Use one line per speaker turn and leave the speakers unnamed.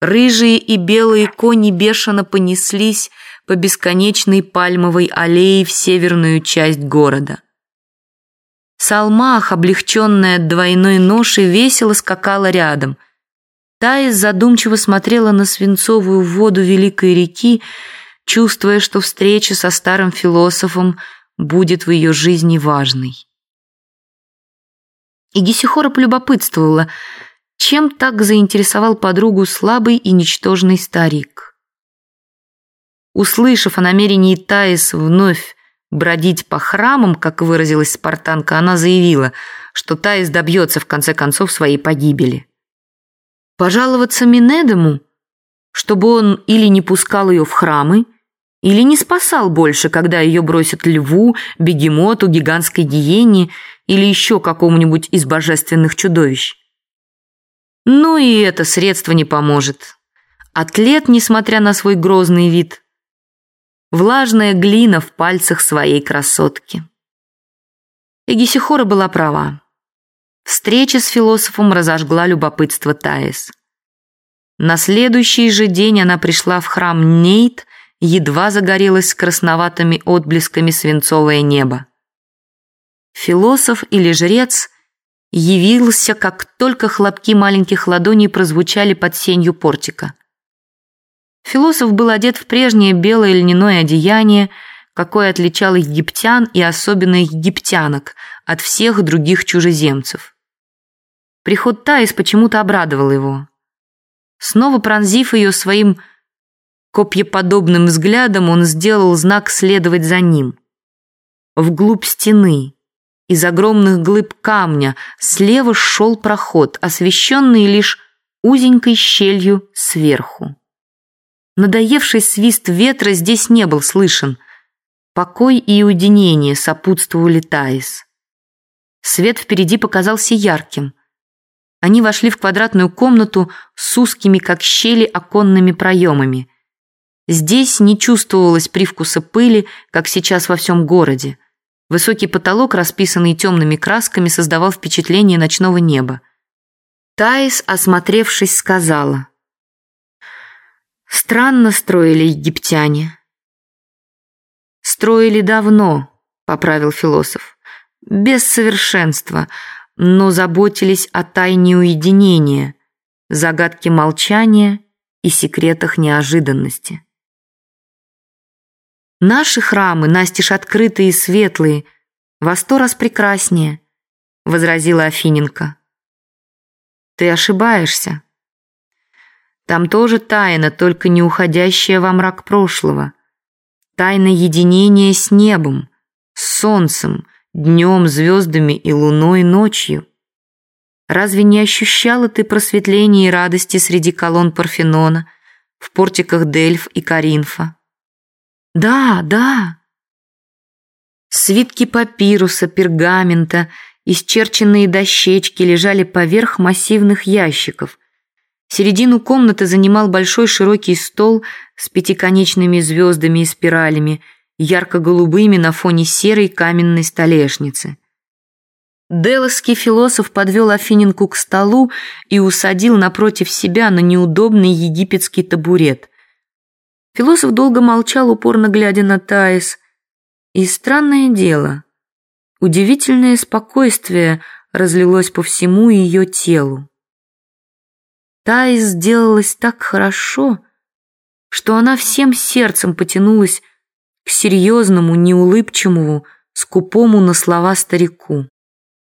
Рыжие и белые кони бешено понеслись по бесконечной пальмовой аллее в северную часть города. Салмах, облегченная двойной ношей, весело скакала рядом. Таис задумчиво смотрела на свинцовую воду великой реки, чувствуя, что встреча со старым философом будет в ее жизни важной. И Гесихора полюбопытствовала, чем так заинтересовал подругу слабый и ничтожный старик. Услышав о намерении Таис вновь бродить по храмам, как выразилась спартанка, она заявила, что Таис добьется в конце концов своей погибели. Пожаловаться Минедому, чтобы он или не пускал ее в храмы, или не спасал больше, когда ее бросят льву, бегемоту, гигантской гиене или еще какому-нибудь из божественных чудовищ. Но и это средство не поможет. Атлет, несмотря на свой грозный вид, влажная глина в пальцах своей красотки. Эгисихора была права. Встреча с философом разожгла любопытство Таис. На следующий же день она пришла в храм Нейт, едва загорелось красноватыми отблесками свинцовое небо. Философ или жрец явился, как только хлопки маленьких ладоней прозвучали под сенью портика. Философ был одет в прежнее белое льняное одеяние, какое отличало египтян и особенно египтянок от всех других чужеземцев. Приход Таис почему-то обрадовал его. Снова пронзив ее своим копьеподобным взглядом, он сделал знак следовать за ним. Вглубь стены, из огромных глыб камня, слева шел проход, освещенный лишь узенькой щелью сверху. Надоевший свист ветра здесь не был слышен. Покой и уединение сопутствовали Таис. Свет впереди показался ярким. Они вошли в квадратную комнату с узкими, как щели, оконными проемами. Здесь не чувствовалось привкуса пыли, как сейчас во всем городе. Высокий потолок, расписанный темными красками, создавал впечатление ночного неба. Таис, осмотревшись, сказала – Странно строили египтяне. Строили давно, поправил философ. Без совершенства, но заботились о тайне уединения, загадке молчания и секретах неожиданности. Наши храмы, настежь открытые и светлые, во сто раз прекраснее, возразила Афиненко. Ты ошибаешься, там тоже тайна, только не уходящая во мрак прошлого. Тайна единения с небом, с солнцем, днем, звездами и луной ночью. Разве не ощущала ты просветления и радости среди колонн Парфенона, в портиках Дельф и Каринфа? Да, да. Свитки папируса, пергамента, исчерченные дощечки лежали поверх массивных ящиков – Середину комнаты занимал большой широкий стол с пятиконечными звездами и спиралями, ярко-голубыми на фоне серой каменной столешницы. Делосский философ подвел Афиненку к столу и усадил напротив себя на неудобный египетский табурет. Философ долго молчал, упорно глядя на Таис. И странное дело, удивительное спокойствие разлилось по всему ее телу. Тае сделалось так хорошо, что она всем сердцем потянулась к серьезному, неулыбчивому, скупому на слова старику.